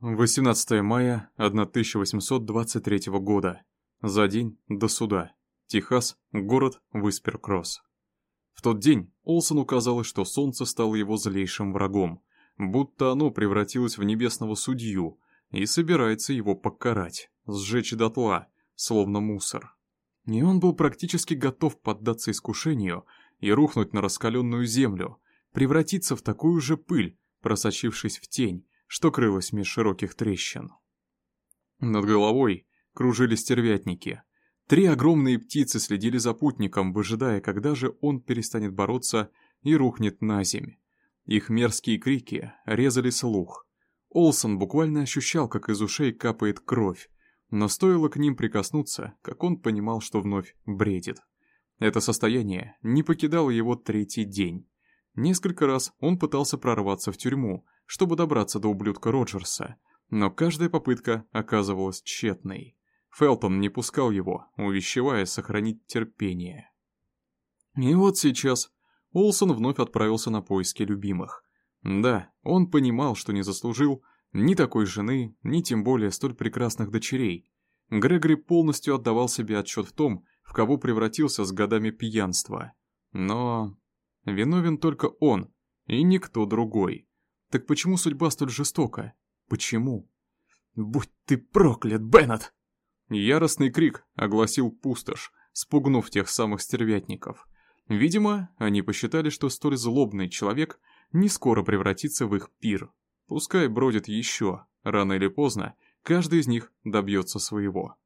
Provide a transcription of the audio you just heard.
18 мая 1823 года. За день до суда. Техас, город Висперкросс. В тот день Олсону казалось, что солнце стало его злейшим врагом, будто оно превратилось в небесного судью и собирается его покарать, сжечь дотла, словно мусор. И он был практически готов поддаться искушению и рухнуть на раскаленную землю, превратиться в такую же пыль, просочившись в тень, что крылось меж широких трещин. Над головой кружились стервятники. Три огромные птицы следили за путником, выжидая, когда же он перестанет бороться и рухнет на земь. Их мерзкие крики резали слух. Олсон буквально ощущал, как из ушей капает кровь, но стоило к ним прикоснуться, как он понимал, что вновь бредит. Это состояние не покидало его третий день. Несколько раз он пытался прорваться в тюрьму, чтобы добраться до ублюдка Роджерса, но каждая попытка оказывалась тщетной. Фелтон не пускал его, увещевая сохранить терпение. И вот сейчас Олсон вновь отправился на поиски любимых. Да, он понимал, что не заслужил ни такой жены, ни тем более столь прекрасных дочерей. Грегори полностью отдавал себе отчет в том, в кого превратился с годами пьянства. Но виновен только он, и никто другой. Так почему судьба столь жестока? Почему? «Будь ты проклят, Беннет!» Яростный крик огласил пустошь, спугнув тех самых стервятников. Видимо, они посчитали, что столь злобный человек не скоро превратится в их пир. Пускай бродит еще, рано или поздно, каждый из них добьется своего.